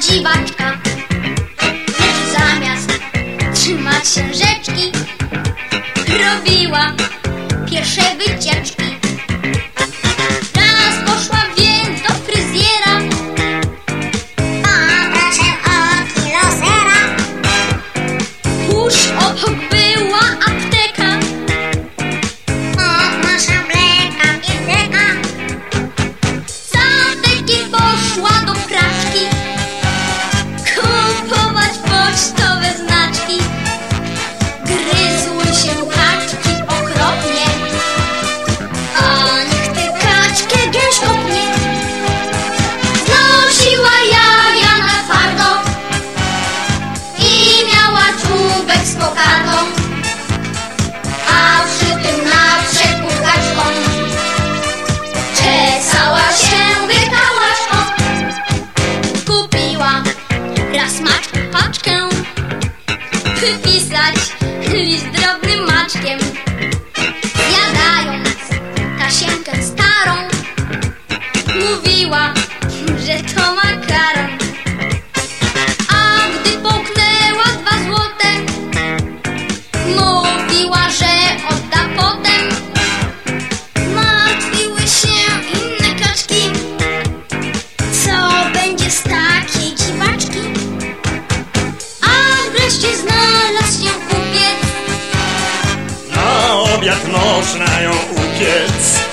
dziwaczka. Zamiast trzymać się rzeczki Robiła pierwsze wycieczki. pokarmą, a przy tym na przekukać on. Czesała się, wykałaś. Kupiła raz maczkę, paczkę, wypisać list drobnym maczkiem. Jadając Kasienkę starą, mówiła, że to makaron. obiad można ją upiec.